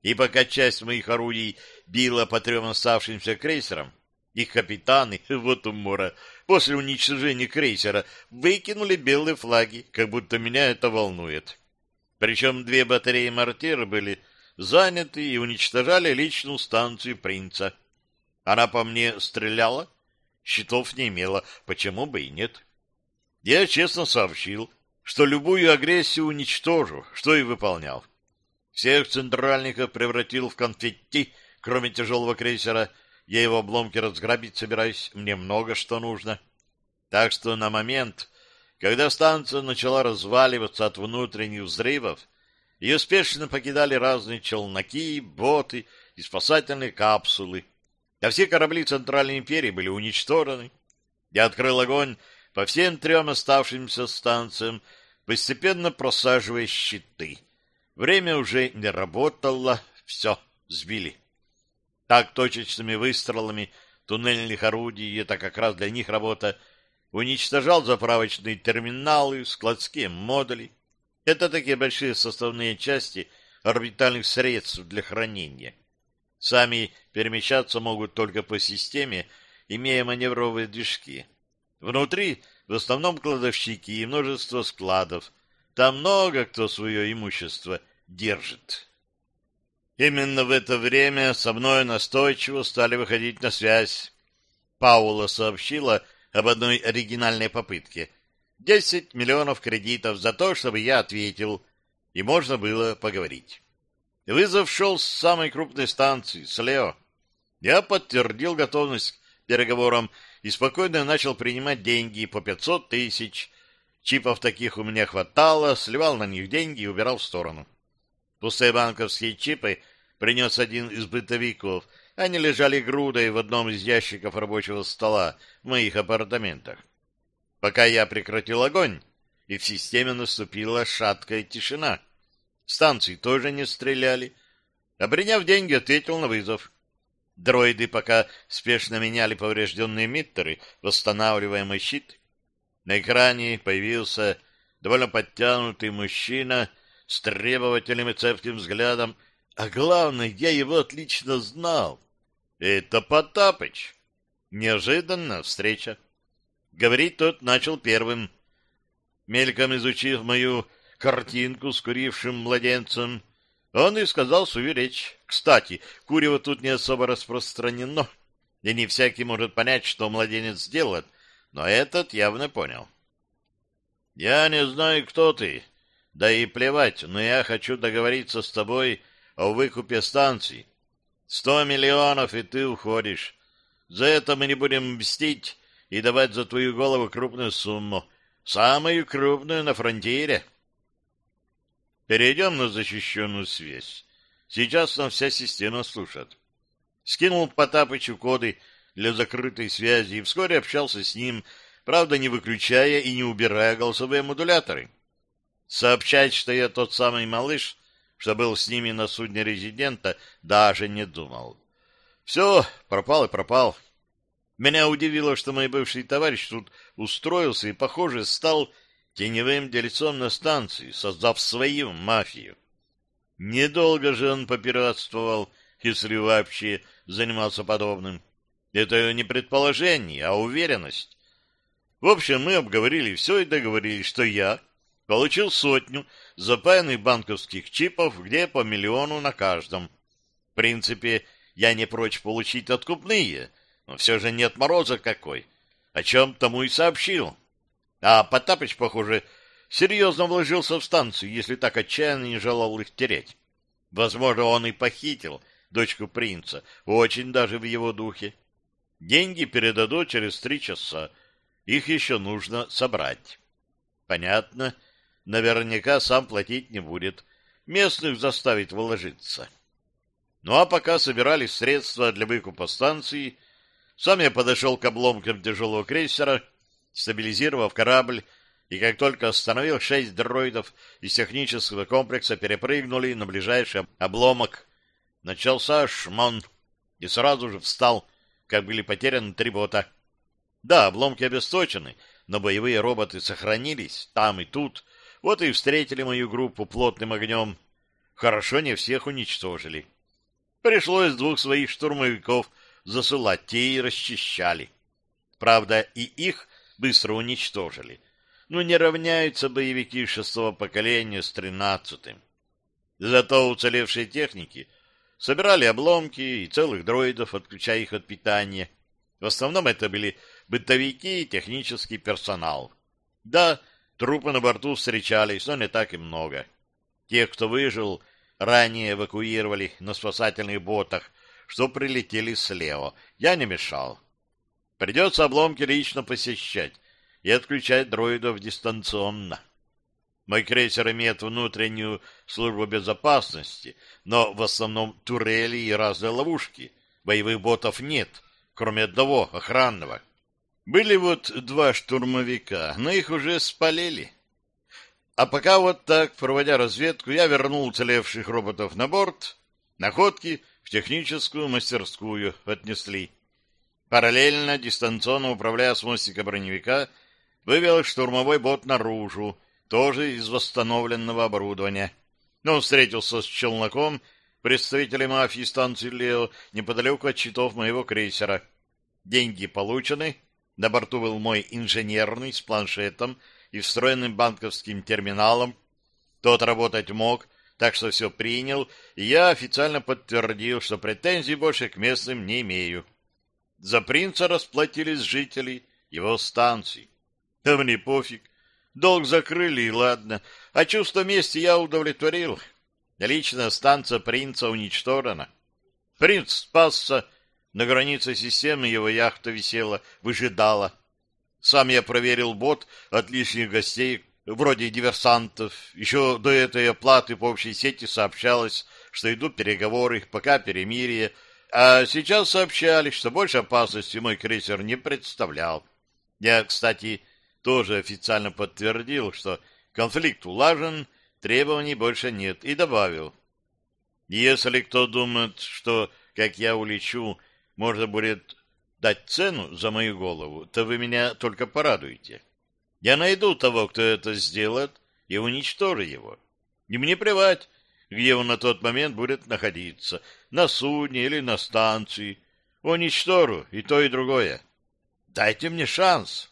И пока часть моих орудий била по трем оставшимся крейсерам, их капитаны, вот умора, после уничтожения крейсера выкинули белые флаги, как будто меня это волнует. Причем две батареи мортир были заняты и уничтожали личную станцию принца. Она по мне стреляла, щитов не имела, почему бы и нет. Я честно сообщил, что любую агрессию уничтожу, что и выполнял. Всех центральников превратил в конфетти, кроме тяжелого крейсера. Я его обломки разграбить собираюсь, мне много что нужно. Так что на момент, когда станция начала разваливаться от внутренних взрывов, и успешно покидали разные челноки, боты и спасательные капсулы. А все корабли Центральной империи были уничтожены. Я открыл огонь по всем трем оставшимся станциям, постепенно просаживая щиты. Время уже не работало, все, сбили. Так точечными выстрелами туннельных орудий, это как раз для них работа, уничтожал заправочные терминалы, складские модули, это такие большие составные части орбитальных средств для хранения. Сами перемещаться могут только по системе, имея маневровые движки. Внутри в основном кладовщики и множество складов. Там много кто свое имущество держит. Именно в это время со мной настойчиво стали выходить на связь. Паула сообщила об одной оригинальной попытке — Десять миллионов кредитов за то, чтобы я ответил, и можно было поговорить. Вызов шел с самой крупной станции, с Лео. Я подтвердил готовность к переговорам и спокойно начал принимать деньги по 500 тысяч. Чипов таких у меня хватало, сливал на них деньги и убирал в сторону. Пустые банковские чипы принес один из бытовиков. Они лежали грудой в одном из ящиков рабочего стола в моих апартаментах. Пока я прекратил огонь, и в системе наступила шаткая тишина. Станции тоже не стреляли. А приняв деньги, ответил на вызов. Дроиды пока спешно меняли поврежденные миттеры, восстанавливая мой щит. На экране появился довольно подтянутый мужчина с требовательным и цепким взглядом, а главное, я его отлично знал. Это Потапыч. Неожиданно встреча. Говорить тот начал первым. Мельком изучив мою картинку с курившим младенцем, он и сказал свою речь. Кстати, курево тут не особо распространено, и не всякий может понять, что младенец сделает, но этот явно понял. «Я не знаю, кто ты, да и плевать, но я хочу договориться с тобой о выкупе станций. Сто миллионов, и ты уходишь. За это мы не будем мстить и давать за твою голову крупную сумму, самую крупную на фронтире». Перейдем на защищенную связь. Сейчас нам вся система слушает. Скинул Потапычу коды для закрытой связи и вскоре общался с ним, правда, не выключая и не убирая голосовые модуляторы. Сообщать, что я тот самый малыш, что был с ними на судне резидента, даже не думал. Все, пропал и пропал. Меня удивило, что мой бывший товарищ тут устроился и, похоже, стал теневым дельцом на станции, создав свою мафию. Недолго же он попиратствовал, если вообще занимался подобным. Это не предположение, а уверенность. В общем, мы обговорили все и договорились, что я получил сотню запаянных банковских чипов, где по миллиону на каждом. В принципе, я не прочь получить откупные, но все же нет мороза какой, о чем тому и сообщил. А Потапыч, похоже, серьезно вложился в станцию, если так отчаянно не желал их тереть. Возможно, он и похитил дочку принца, очень даже в его духе. Деньги передадут через три часа. Их еще нужно собрать. Понятно. Наверняка сам платить не будет. Местных заставить вложиться. Ну а пока собирались средства для выкупа станции, сам я подошел к обломкам тяжелого крейсера стабилизировав корабль, и как только остановил, шесть дроидов из технического комплекса перепрыгнули на ближайший обломок. Начался шмон, и сразу же встал, как были потеряны три бота. Да, обломки обесточены, но боевые роботы сохранились там и тут, вот и встретили мою группу плотным огнем. Хорошо не всех уничтожили. Пришлось двух своих штурмовиков засылать, те и расчищали. Правда, и их быстро уничтожили. Но не равняются боевики шестого поколения с тринадцатым. Зато уцелевшие техники собирали обломки и целых дроидов, отключая их от питания. В основном это были бытовики и технический персонал. Да, трупы на борту встречались, но не так и много. Тех, кто выжил, ранее эвакуировали на спасательных ботах, что прилетели слева. Я не мешал. Придется обломки лично посещать и отключать дроидов дистанционно. Мой крейсер имеет внутреннюю службу безопасности, но в основном турели и разные ловушки. Боевых ботов нет, кроме одного, охранного. Были вот два штурмовика, но их уже спалили. А пока вот так, проводя разведку, я вернул уцелевших роботов на борт. Находки в техническую мастерскую отнесли. Параллельно, дистанционно управляя с мостика броневика, вывел штурмовой бот наружу, тоже из восстановленного оборудования. Но он встретился с челноком, представителем мафии станции Лео, неподалеку от щитов моего крейсера. Деньги получены, на борту был мой инженерный с планшетом и встроенным банковским терминалом. Тот работать мог, так что все принял, и я официально подтвердил, что претензий больше к местным не имею. За принца расплатились жители его станций. А мне пофиг. Долг закрыли, и ладно. А чувство мести я удовлетворил. Лично станция принца уничтожена. Принц спасся, На границе системы его яхта висела, выжидала. Сам я проверил бот от лишних гостей, вроде диверсантов. Еще до этой оплаты по общей сети сообщалось, что идут переговоры, пока перемирие, а сейчас сообщали, что больше опасности мой крейсер не представлял. Я, кстати, тоже официально подтвердил, что конфликт улажен, требований больше нет, и добавил. Если кто думает, что, как я улечу, можно будет дать цену за мою голову, то вы меня только порадуете. Я найду того, кто это сделает, и уничтожу его. И мне плевать, где он на тот момент будет находиться, на судне или на станции. Уничтожу и то, и другое. Дайте мне шанс.